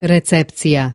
recepcia